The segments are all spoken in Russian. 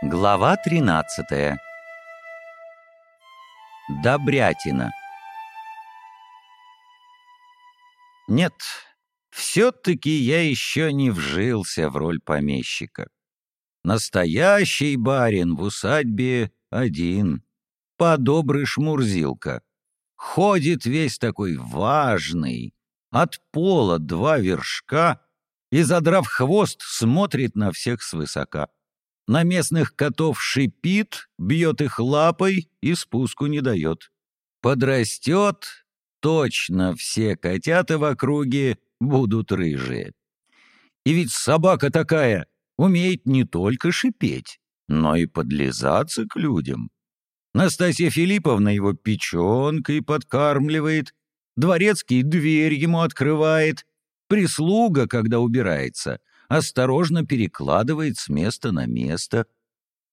Глава 13 Добрятина Нет, все-таки я еще не вжился в роль помещика. Настоящий барин в усадьбе один, по-добрый шмурзилка. Ходит весь такой важный, от пола два вершка и, задрав хвост, смотрит на всех свысока. На местных котов шипит, бьет их лапой и спуску не дает. Подрастет, точно все котята в округе будут рыжие. И ведь собака такая умеет не только шипеть, но и подлизаться к людям. Настасья Филипповна его печенкой подкармливает, дворецкий дверь ему открывает, прислуга, когда убирается, осторожно перекладывает с места на место.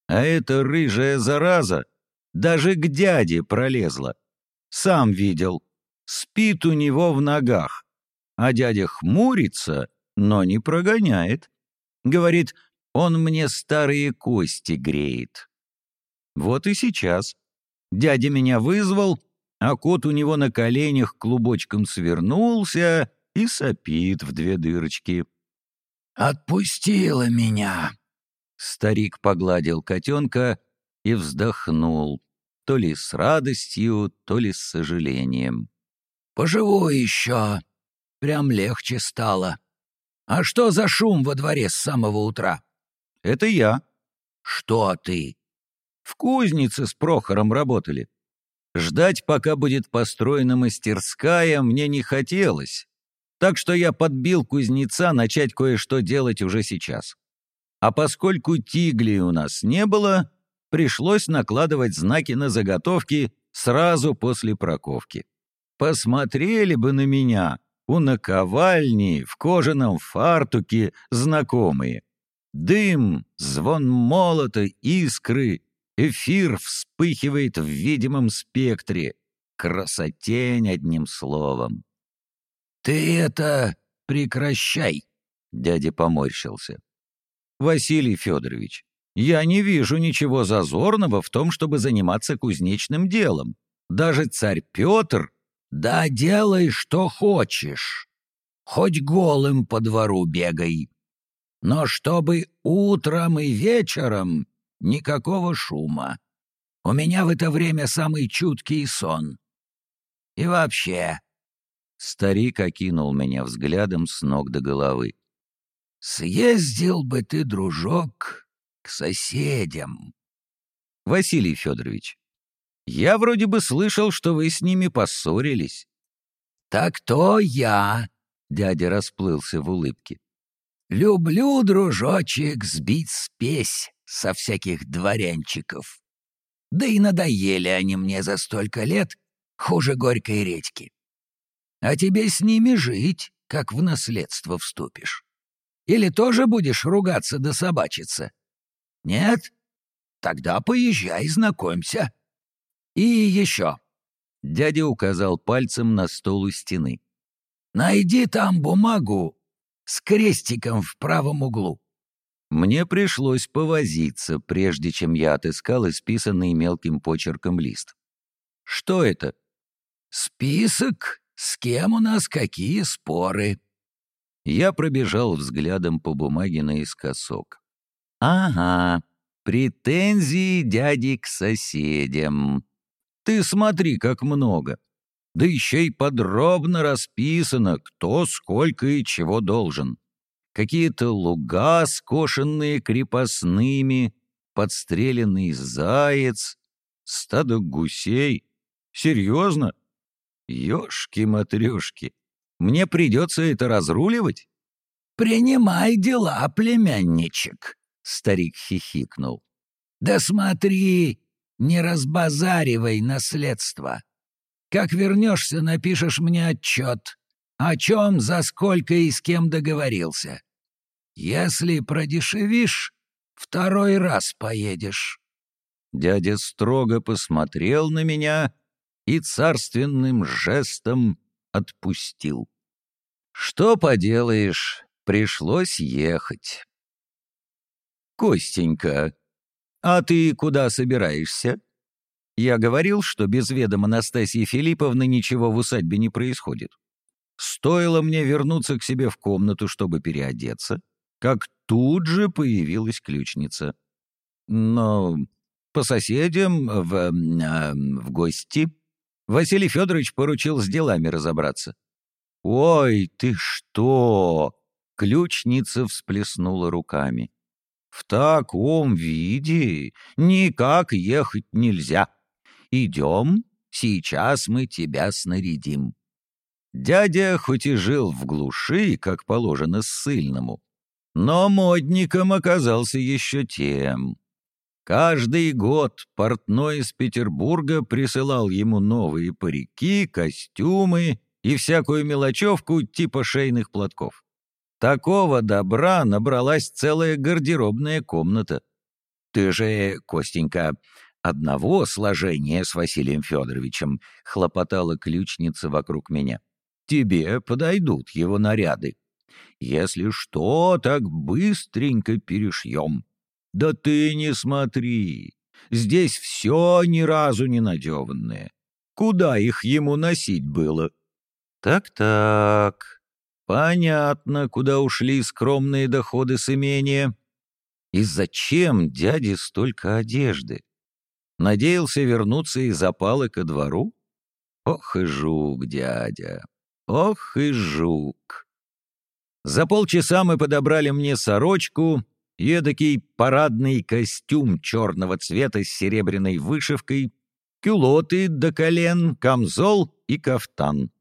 А эта рыжая зараза даже к дяде пролезла. Сам видел, спит у него в ногах, а дядя хмурится, но не прогоняет. Говорит, он мне старые кости греет. Вот и сейчас. Дядя меня вызвал, а кот у него на коленях клубочком свернулся и сопит в две дырочки. «Отпустила меня!» Старик погладил котенка и вздохнул, то ли с радостью, то ли с сожалением. «Поживу еще. Прям легче стало. А что за шум во дворе с самого утра?» «Это я». «Что ты?» «В кузнице с Прохором работали. Ждать, пока будет построена мастерская, мне не хотелось, так что я подбил кузнеца начать кое-что делать уже сейчас. А поскольку тигли у нас не было, пришлось накладывать знаки на заготовки сразу после проковки. Посмотрели бы на меня, у наковальни, в кожаном фартуке, знакомые. Дым, звон молота, искры, эфир вспыхивает в видимом спектре. Красотень, одним словом. «Ты это прекращай!» — дядя поморщился. «Василий Федорович, я не вижу ничего зазорного в том, чтобы заниматься кузнечным делом. Даже царь Петр...» «Да делай, что хочешь. Хоть голым по двору бегай. Но чтобы утром и вечером никакого шума. У меня в это время самый чуткий сон. И вообще, Старик окинул меня взглядом с ног до головы. «Съездил бы ты, дружок, к соседям». «Василий Федорович, я вроде бы слышал, что вы с ними поссорились». «Так то я», — дядя расплылся в улыбке. «Люблю, дружочек, сбить спесь со всяких дворянчиков. Да и надоели они мне за столько лет, хуже горькой редьки а тебе с ними жить, как в наследство вступишь. Или тоже будешь ругаться да собачиться? Нет? Тогда поезжай, знакомься. И еще. Дядя указал пальцем на стол у стены. Найди там бумагу с крестиком в правом углу. Мне пришлось повозиться, прежде чем я отыскал исписанный мелким почерком лист. Что это? Список с кем у нас какие споры?» Я пробежал взглядом по бумаге наискосок. «Ага, претензии дяди к соседям. Ты смотри, как много. Да еще и подробно расписано, кто сколько и чего должен. Какие-то луга, скошенные крепостными, подстреленный заяц, стадо гусей. Серьезно? Ёшки-матрёшки, мне придется это разруливать? «Принимай дела, племянничек», — старик хихикнул. «Да смотри, не разбазаривай наследство. Как вернешься, напишешь мне отчет, о чем, за сколько и с кем договорился. Если продешевишь, второй раз поедешь». Дядя строго посмотрел на меня и царственным жестом отпустил. Что поделаешь, пришлось ехать. Костенька, «А ты куда собираешься?» Я говорил, что без ведома Анастасии Филипповны ничего в усадьбе не происходит. Стоило мне вернуться к себе в комнату, чтобы переодеться, как тут же появилась ключница. Но по соседям в, э, в гости Василий Федорович поручил с делами разобраться. «Ой, ты что!» — ключница всплеснула руками. «В таком виде никак ехать нельзя. Идем, сейчас мы тебя снарядим». Дядя хоть и жил в глуши, как положено ссыльному, но модником оказался еще тем. Каждый год портной из Петербурга присылал ему новые парики, костюмы и всякую мелочевку типа шейных платков. Такого добра набралась целая гардеробная комната. Ты же, Костенька, одного сложения с Василием Федоровичем, хлопотала ключница вокруг меня. Тебе подойдут его наряды. Если что, так быстренько перешьем. Да ты не смотри, здесь все ни разу не надеванное. Куда их ему носить было? Так-так, понятно, куда ушли скромные доходы с имения. И зачем дяде столько одежды? Надеялся вернуться из опалы ко двору? Ох и жук, дядя, ох и жук. За полчаса мы подобрали мне сорочку, эдакий парадный костюм черного цвета с серебряной вышивкой, кюлоты до колен, камзол и кафтан.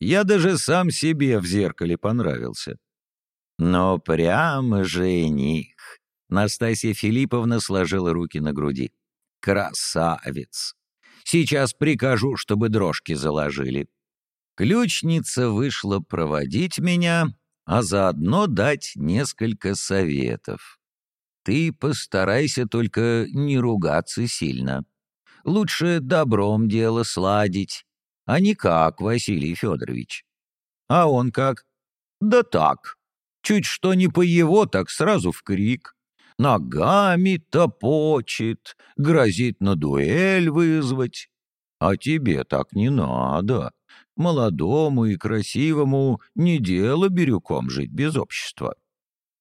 Я даже сам себе в зеркале понравился. Но прямо жених. Настасья Филипповна сложила руки на груди. Красавец! Сейчас прикажу, чтобы дрожки заложили. Ключница вышла проводить меня, а заодно дать несколько советов. Ты постарайся только не ругаться сильно. Лучше добром дело сладить, а не как Василий Федорович. А он как? Да так. Чуть что не по его, так сразу в крик. Ногами топочет, грозит на дуэль вызвать. А тебе так не надо. Молодому и красивому не дело бирюком жить без общества.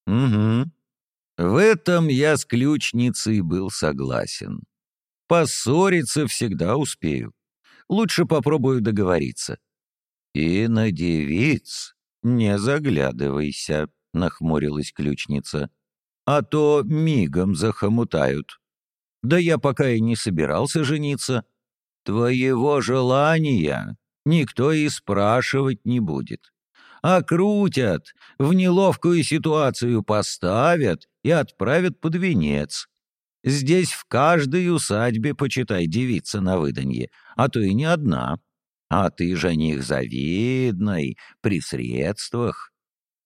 Угу. В этом я с ключницей был согласен. Поссориться всегда успею. Лучше попробую договориться. И на девиц не заглядывайся, нахмурилась ключница. А то мигом захомутают. Да я пока и не собирался жениться. Твоего желания никто и спрашивать не будет. А крутят, в неловкую ситуацию поставят и отправят под венец. Здесь в каждой усадьбе, почитай, девица на выданье, а то и не одна. А ты жених завидный, при средствах.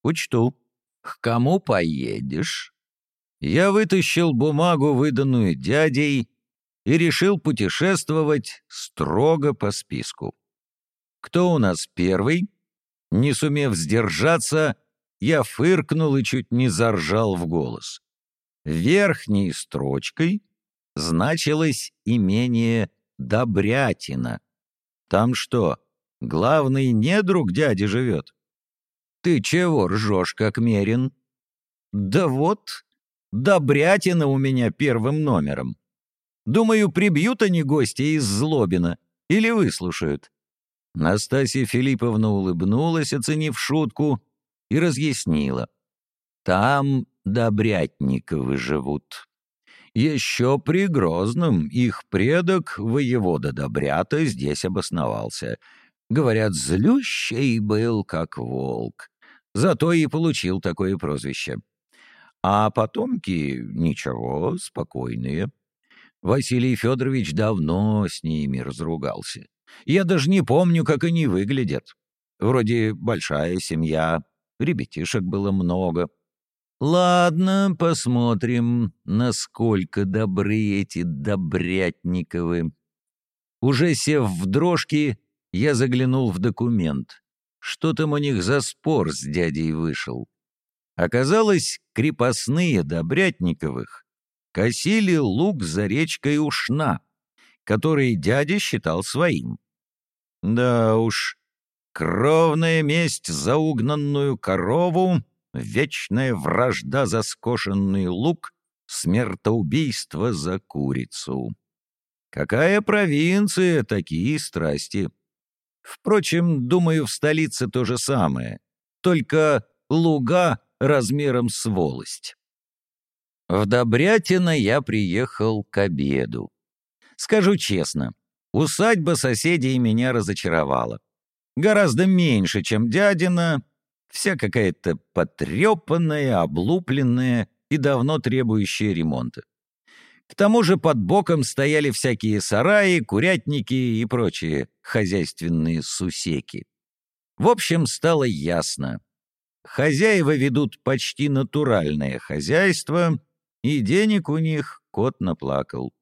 Учту. К кому поедешь? Я вытащил бумагу, выданную дядей, и решил путешествовать строго по списку. Кто у нас первый? Не сумев сдержаться, я фыркнул и чуть не заржал в голос. Верхней строчкой значилось имение Добрятина. Там что, главный недруг дяди живет? Ты чего ржешь, как мерин? Да вот, Добрятина у меня первым номером. Думаю, прибьют они гостя из Злобина или выслушают. Настасья Филипповна улыбнулась, оценив шутку, и разъяснила. «Там Добрятниковы живут. Еще при Грозном их предок, воевода Добрята, здесь обосновался. Говорят, злющий был, как волк. Зато и получил такое прозвище. А потомки, ничего, спокойные. Василий Федорович давно с ними разругался. Я даже не помню, как они выглядят. Вроде большая семья, ребятишек было много. Ладно, посмотрим, насколько добры эти Добрятниковы. Уже сев в дрожки, я заглянул в документ. Что там у них за спор с дядей вышел? Оказалось, крепостные Добрятниковых косили луг за речкой Ушна, который дядя считал своим. Да уж, кровная месть за угнанную корову, вечная вражда за скошенный лук, смертоубийство за курицу. Какая провинция, такие страсти. Впрочем, думаю, в столице то же самое, только луга размером с волость. В Добрятино я приехал к обеду. Скажу честно, усадьба соседей меня разочаровала. Гораздо меньше, чем дядина, вся какая-то потрепанная, облупленная и давно требующая ремонта. К тому же под боком стояли всякие сараи, курятники и прочие хозяйственные сусеки. В общем, стало ясно. Хозяева ведут почти натуральное хозяйство, и денег у них кот наплакал.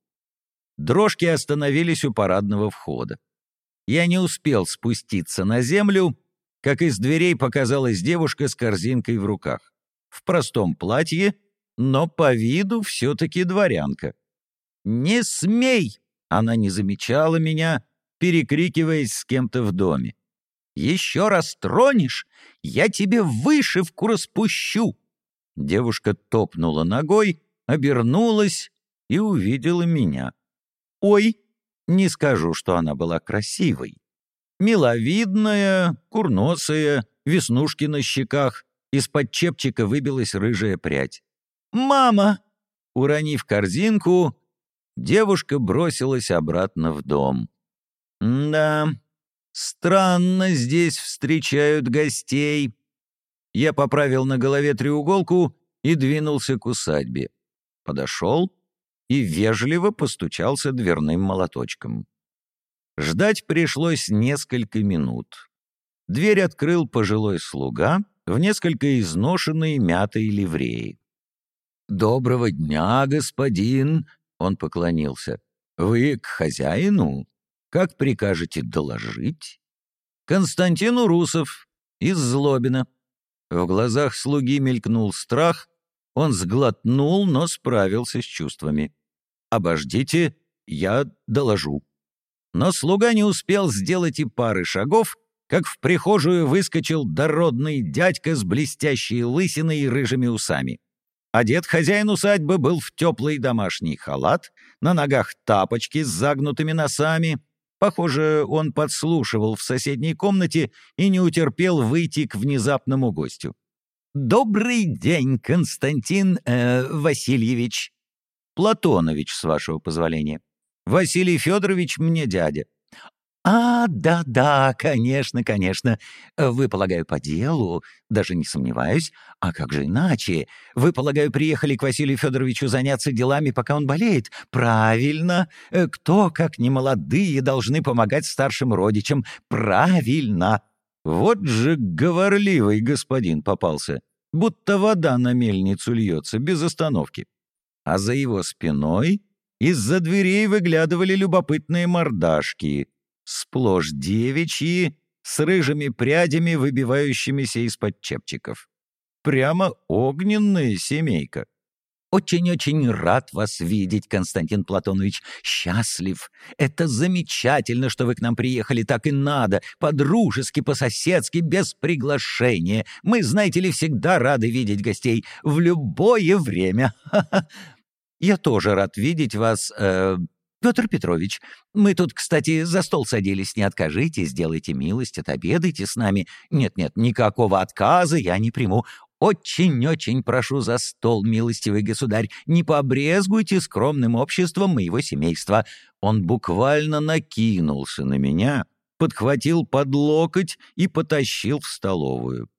Дрожки остановились у парадного входа. Я не успел спуститься на землю, как из дверей показалась девушка с корзинкой в руках. В простом платье, но по виду все-таки дворянка. «Не смей!» — она не замечала меня, перекрикиваясь с кем-то в доме. «Еще раз тронешь, я тебе вышивку распущу!» Девушка топнула ногой, обернулась и увидела меня. Ой, не скажу, что она была красивой. Миловидная, курносая, веснушки на щеках, из-под чепчика выбилась рыжая прядь. «Мама!» Уронив корзинку, девушка бросилась обратно в дом. «Да, странно здесь встречают гостей». Я поправил на голове треуголку и двинулся к усадьбе. Подошел и вежливо постучался дверным молоточком. Ждать пришлось несколько минут. Дверь открыл пожилой слуга в несколько изношенной мятой ливреи. «Доброго дня, господин!» — он поклонился. «Вы к хозяину? Как прикажете доложить?» «Константин Урусов, из Злобина». В глазах слуги мелькнул страх, он сглотнул, но справился с чувствами. «Обождите, я доложу». Но слуга не успел сделать и пары шагов, как в прихожую выскочил дородный дядька с блестящей лысиной и рыжими усами. Одет хозяин усадьбы был в теплый домашний халат, на ногах тапочки с загнутыми носами. Похоже, он подслушивал в соседней комнате и не утерпел выйти к внезапному гостю. «Добрый день, Константин э, Васильевич!» Платонович, с вашего позволения. Василий Федорович мне дядя. «А, да-да, конечно, конечно. Вы, полагаю, по делу, даже не сомневаюсь. А как же иначе? Вы, полагаю, приехали к Василию Федоровичу заняться делами, пока он болеет? Правильно. Кто, как не молодые, должны помогать старшим родичам? Правильно. Вот же говорливый господин попался, будто вода на мельницу льется без остановки а за его спиной из-за дверей выглядывали любопытные мордашки, сплошь девичьи, с рыжими прядями, выбивающимися из-под чепчиков. Прямо огненная семейка. «Очень-очень рад вас видеть, Константин Платонович. Счастлив. Это замечательно, что вы к нам приехали, так и надо. По-дружески, по-соседски, без приглашения. Мы, знаете ли, всегда рады видеть гостей. В любое время. Я тоже рад видеть вас, э, Петр Петрович. Мы тут, кстати, за стол садились. Не откажите, сделайте милость, отобедайте с нами. Нет-нет, никакого отказа я не приму. Очень-очень прошу за стол, милостивый государь, не побрезгуйте скромным обществом моего семейства». Он буквально накинулся на меня, подхватил под локоть и потащил в столовую.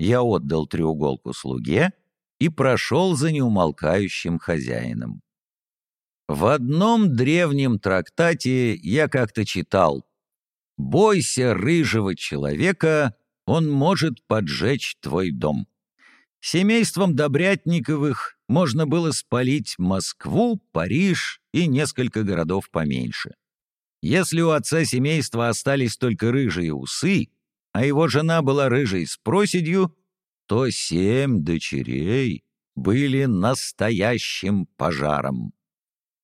Я отдал треуголку слуге и прошел за неумолкающим хозяином. В одном древнем трактате я как-то читал «Бойся рыжего человека, он может поджечь твой дом». Семейством Добрятниковых можно было спалить Москву, Париж и несколько городов поменьше. Если у отца семейства остались только рыжие усы, а его жена была рыжей с проседью, то семь дочерей были настоящим пожаром.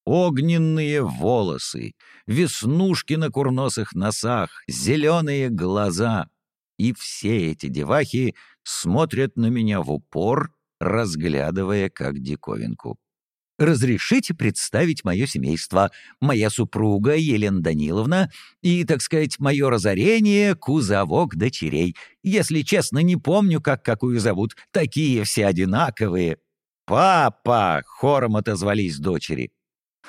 Огненные волосы, веснушки на курносых носах, зеленые глаза. И все эти девахи смотрят на меня в упор, разглядывая как диковинку. Разрешите представить мое семейство, моя супруга Елена Даниловна и, так сказать, мое разорение, кузовок дочерей. Если честно, не помню, как какую зовут. Такие все одинаковые. «Папа!» — хором отозвались дочери.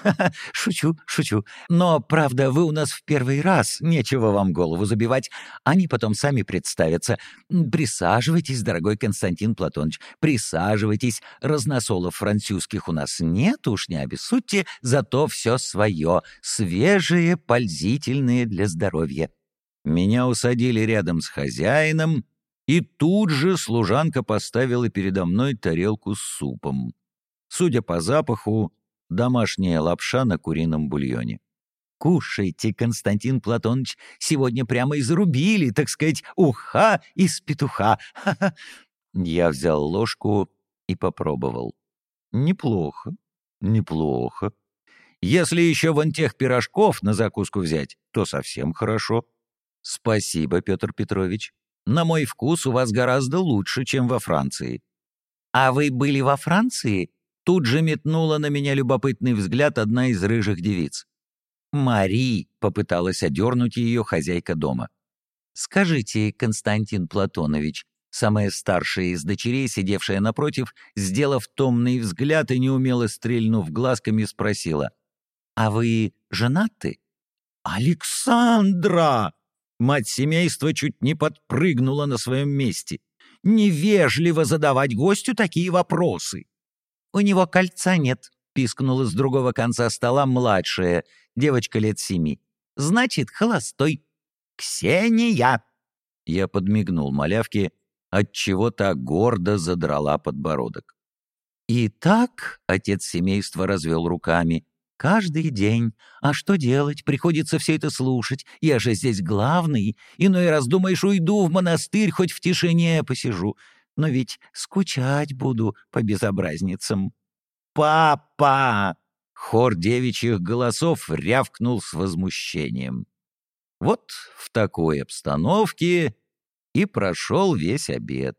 Шучу, шучу. Но, правда, вы у нас в первый раз, нечего вам голову забивать. Они потом сами представятся. Присаживайтесь, дорогой Константин Платоныч, присаживайтесь. Разносолов французских у нас нет, уж не обессудьте, зато все свое, свежее, пользительное для здоровья. Меня усадили рядом с хозяином, и тут же служанка поставила передо мной тарелку с супом. Судя по запаху, домашняя лапша на курином бульоне. «Кушайте, Константин Платоныч, сегодня прямо изрубили, так сказать, уха из петуха. Ха -ха. Я взял ложку и попробовал. Неплохо, неплохо. Если еще вон тех пирожков на закуску взять, то совсем хорошо. Спасибо, Петр Петрович. На мой вкус у вас гораздо лучше, чем во Франции. А вы были во Франции? Тут же метнула на меня любопытный взгляд одна из рыжих девиц. «Мари!» — попыталась одернуть ее хозяйка дома. «Скажите, Константин Платонович», самая старшая из дочерей, сидевшая напротив, сделав томный взгляд и неумело стрельнув глазками, спросила, «А вы женаты?» «Александра!» Мать семейства чуть не подпрыгнула на своем месте. «Невежливо задавать гостю такие вопросы!» «У него кольца нет», — пискнула с другого конца стола младшая, девочка лет семи. «Значит, холостой». «Ксения!» Я подмигнул малявке, отчего та гордо задрала подбородок. «Итак», — отец семейства развел руками, — «каждый день. А что делать? Приходится все это слушать. Я же здесь главный. Иной раз думаешь, уйду в монастырь, хоть в тишине посижу но ведь скучать буду по безобразницам». «Папа!» — хор девичьих голосов рявкнул с возмущением. Вот в такой обстановке и прошел весь обед.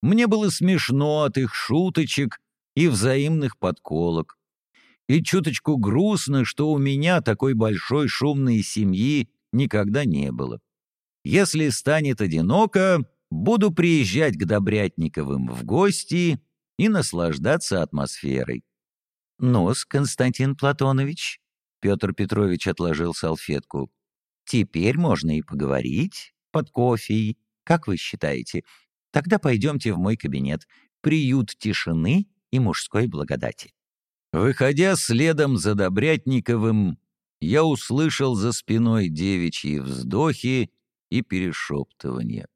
Мне было смешно от их шуточек и взаимных подколок. И чуточку грустно, что у меня такой большой шумной семьи никогда не было. Если станет одиноко, Буду приезжать к Добрятниковым в гости и наслаждаться атмосферой. «Ну-с, Константин Платонович», — Петр Петрович отложил салфетку, «теперь можно и поговорить под кофе, как вы считаете? Тогда пойдемте в мой кабинет, приют тишины и мужской благодати». Выходя следом за Добрятниковым, я услышал за спиной девичьи вздохи и перешептывания.